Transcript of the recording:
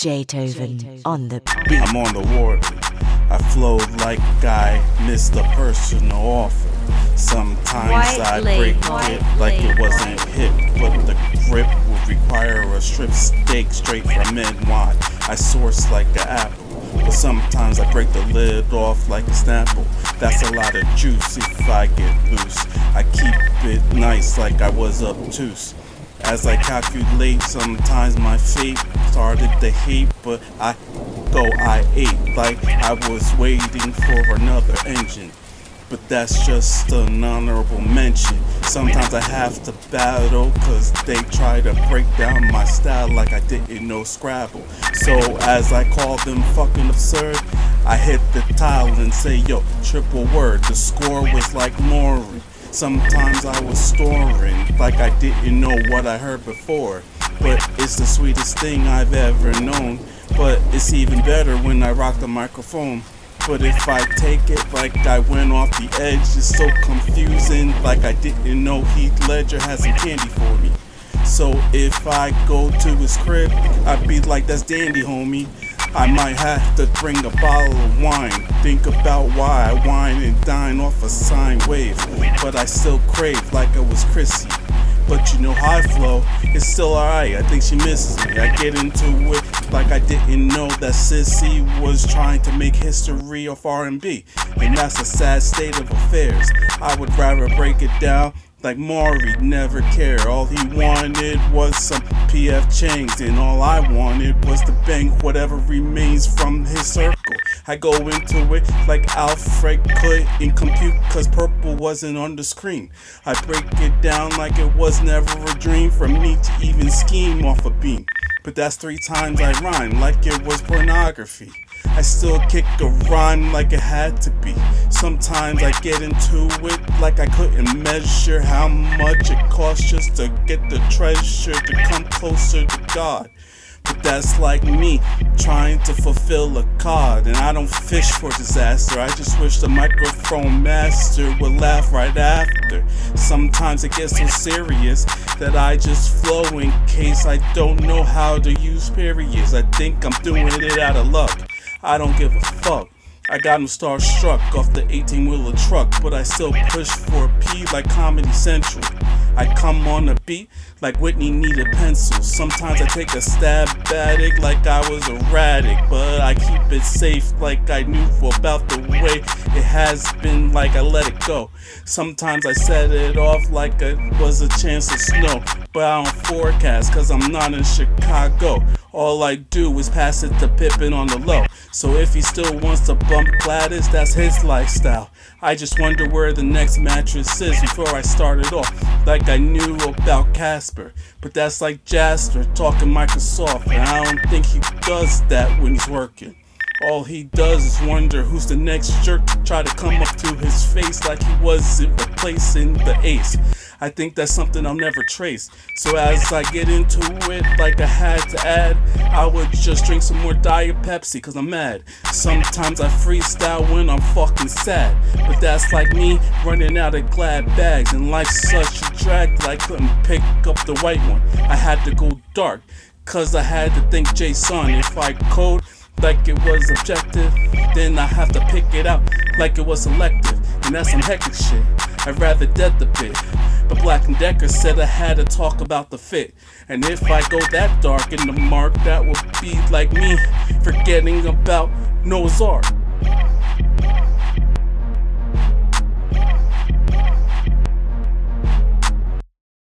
Jeehtoven on the beat. I'm on the ward. I flowed like I missed a personal offer. Sometimes White I break white it like it wasn't hip, but the grip would require a strip steak straight from NY. I source like an apple, but sometimes I break the lid off like a snapple. That's a lot of juice if I get loose. I keep it nice like I was obtuse. As I calculate, sometimes my fate started to hate, but I go I ate like I was waiting for another engine. But that's just an honorable mention. Sometimes I have to battle cause they try to break down my style like I didn't know Scrabble. So as I call them fucking absurd, I hit the tile and say, yo, triple word. The score was like Lauren. Sometimes I was storing like I didn't know what I heard before. But it's the sweetest thing I've ever known. But it's even better when I rock the microphone. But if I take it like I went off the edge, it's so confusing. Like I didn't know Heath Ledger has some candy for me. So if I go to his crib, I'd be like, that's dandy, homie. I might have to bring a bottle of wine. Think about why I wine and dine off a sine wave. But I still crave like I was Chrissy. But you know I flow, it's still alright. I think she misses me. I get into it like I didn't know that Sissy was trying to make history of R&B, and that's a sad state of affairs. I would rather break it down like Maury never cared. All he wanted was some PF Chang's, and all I wanted was to bang whatever remains from his circle. I go into it like Alfred couldn't compute, cause purple wasn't on the screen. I break it down like it was never a dream for me to even scheme off a beam. But that's three times I rhyme like it was pornography. I still kick a rhyme like it had to be. Sometimes I get into it like I couldn't measure how much it costs just to get the treasure to come closer to God. That's like me trying to fulfill a card, and I don't fish for disaster. I just wish the microphone master would laugh right after. Sometimes it gets so serious that I just flow in case I don't know how to use periods. I think I'm doing it out of luck. I don't give a fuck. I got him starstruck off the 18 wheeler truck, but I still push for P like Comedy Central. I come on a beat like Whitney needed pencils. Sometimes I take a stab at it like I was erratic, but I keep it safe like I knew about the way it has been, like I let it go. Sometimes I set it off like it was a chance of snow, but I don't forecast cause I'm not in Chicago. All I do is pass it to Pippin on the low. So if he still wants to bump Gladys, that's his lifestyle. I just wonder where the next mattress is before I start it off. Like I knew about Casper. But that's like Jasper talking Microsoft. And I don't think he does that when he's working. All he does is wonder who's the next jerk to try to come up to his face like he wasn't replacing the ace. I think that's something I'll never trace. So as I get into it, like I had to add, I would just drink some more Diet Pepsi cause I'm mad. Sometimes I freestyle when I'm fucking sad. But that's like me running out of glad bags. And life's such a drag that I couldn't pick up the white one. I had to go dark. Cause I had to think Jason. If I code like it was objective, then I have to pick it out like it was selective. And that's some hectic shit. I'd rather dead the bit. But Black and Decker said I had to talk about the fit. And if I go that dark in the mark, that would be like me forgetting about Noah's Ark.